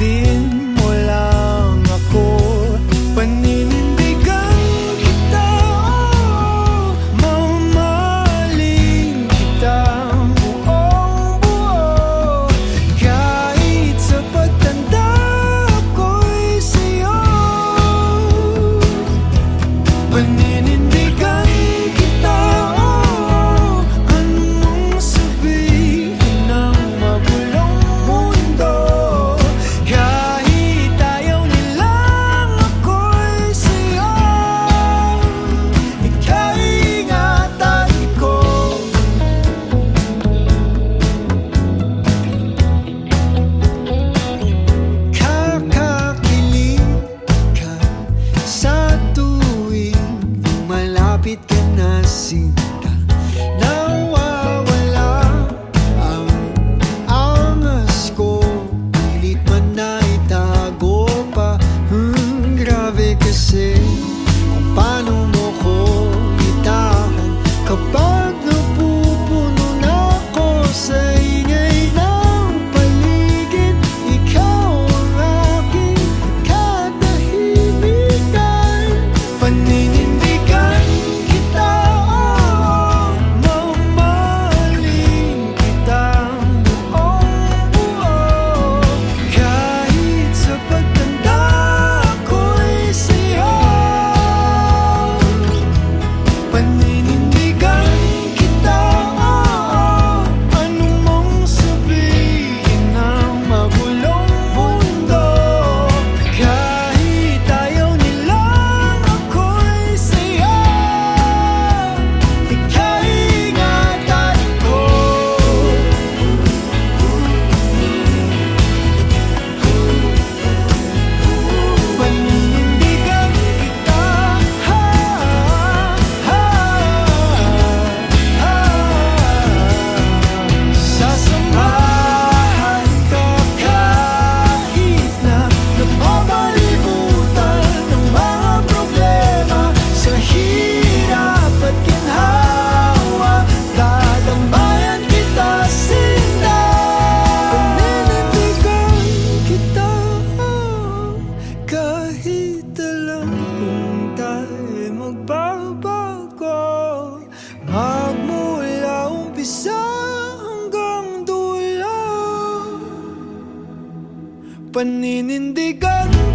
tiếng môi lang ako Paninindigan see Paninindigan